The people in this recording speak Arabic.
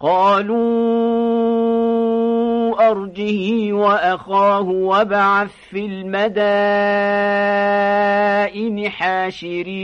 قالوا أرجه وأخاه وبعث في المدائن حاشرين.